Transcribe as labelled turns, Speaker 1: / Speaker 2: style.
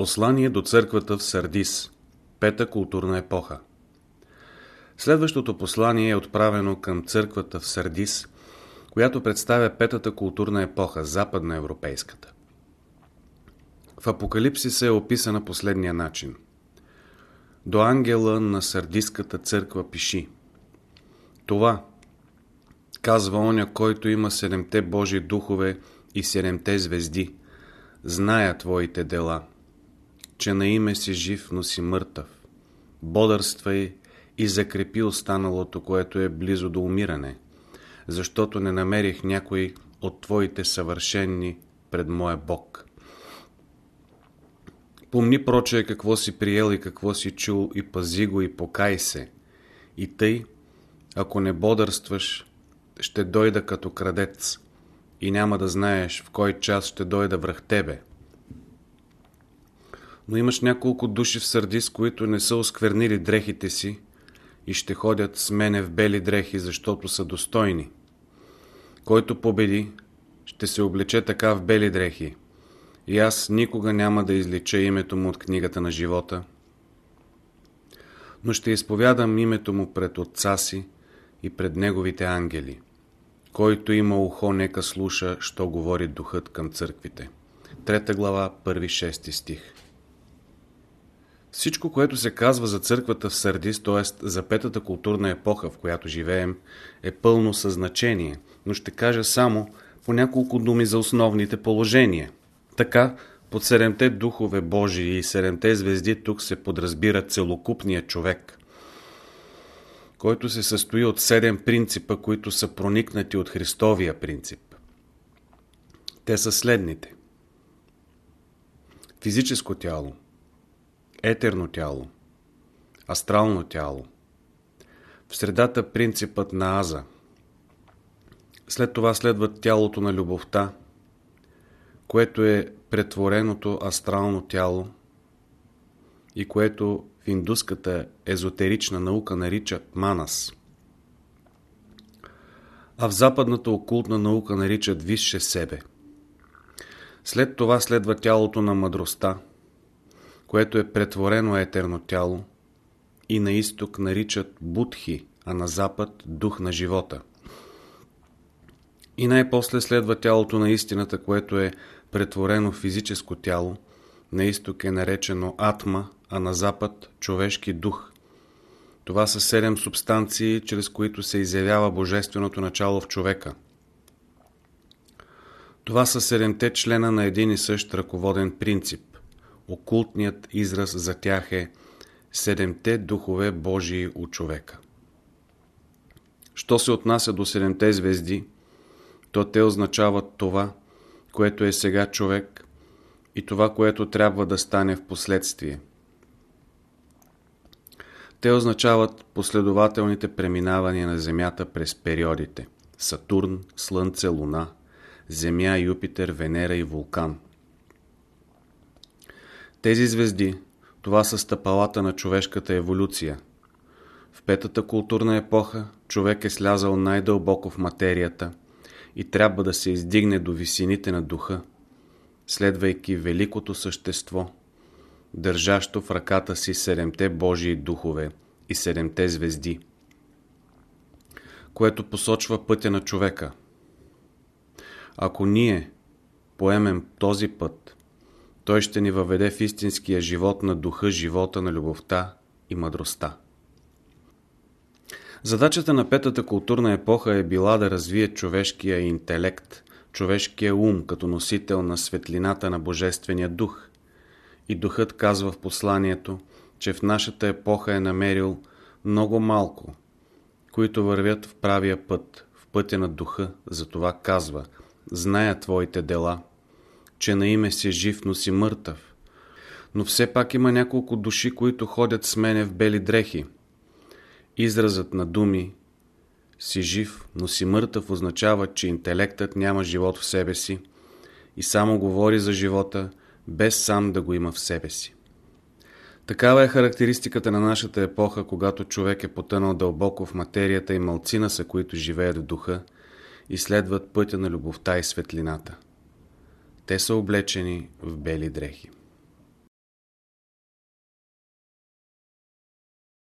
Speaker 1: Послание до църквата в Сардис. Пета културна епоха. Следващото послание е отправено към църквата в Сардис, която представя петата културна епоха, западна европейската. В Апокалипсиса е описана последния начин. До ангела на Сардиската църква пиши Това, казва оня, който има седемте Божи духове и седемте звезди, зная твоите дела – че на име си жив, но си мъртъв. Бодърствай и закрепи останалото, което е близо до умиране, защото не намерих някой от Твоите съвършенни пред моя Бог. Помни, проче, какво си приел и какво си чул и пази го и покай се. И тъй, ако не бодърстваш, ще дойда като крадец и няма да знаеш в кой час ще дойда връх тебе но имаш няколко души в Сърдис, които не са осквернили дрехите си и ще ходят с мене в бели дрехи, защото са достойни. Който победи, ще се облече така в бели дрехи. И аз никога няма да излича името му от книгата на живота, но ще изповядам името му пред отца си и пред неговите ангели. Който има ухо, нека слуша, що говори духът към църквите. Трета глава, първи шести стих. Всичко, което се казва за църквата в Сърдис, т.е. за петата културна епоха, в която живеем, е пълно със значение, но ще кажа само по няколко думи за основните положения. Така, под седемте духове Божии и седемте звезди тук се подразбира целокупният човек, който се състои от седем принципа, които са проникнати от Христовия принцип. Те са следните. Физическо тяло – етерно тяло, астрално тяло, в средата принципът на Аза. След това следва тялото на любовта, което е претвореното астрално тяло и което в индуската езотерична наука наричат манас, а в западната окултна наука наричат висше себе. След това следва тялото на мъдростта, което е претворено етерно тяло и на изток наричат Будхи, а на запад дух на живота. И най-после следва тялото на истината, което е претворено физическо тяло, на изток е наречено Атма, а на запад човешки дух. Това са седем субстанции, чрез които се изявява божественото начало в човека. Това са седемте члена на един и същ ръководен принцип окултният израз за тях е седемте духове Божии у човека. Що се отнася до седемте звезди, то те означават това, което е сега човек и това, което трябва да стане в последствие. Те означават последователните преминавания на Земята през периодите Сатурн, Слънце, Луна, Земя, Юпитер, Венера и Вулкан – тези звезди, това са стъпалата на човешката еволюция. В петата културна епоха човек е слязал най-дълбоко в материята и трябва да се издигне до висините на духа, следвайки великото същество, държащо в ръката си седемте Божии духове и седемте звезди, което посочва пътя на човека. Ако ние поемем този път, той ще ни въведе в истинския живот на духа, живота на любовта и мъдростта. Задачата на петата културна епоха е била да развие човешкия интелект, човешкия ум като носител на светлината на Божествения дух. И духът казва в посланието, че в нашата епоха е намерил много малко, които вървят в правия път, в пътя на духа, затова казва, зная твоите дела – че на име си жив, но си мъртъв. Но все пак има няколко души, които ходят с мене в бели дрехи. Изразът на думи си жив, но си мъртъв означава, че интелектът няма живот в себе си и само говори за живота, без сам да го има в себе си. Такава е характеристиката на нашата епоха, когато човек е потънал дълбоко в материята и малцина са, които живеят в духа и следват пътя на любовта и светлината. Те са облечени в бели дрехи.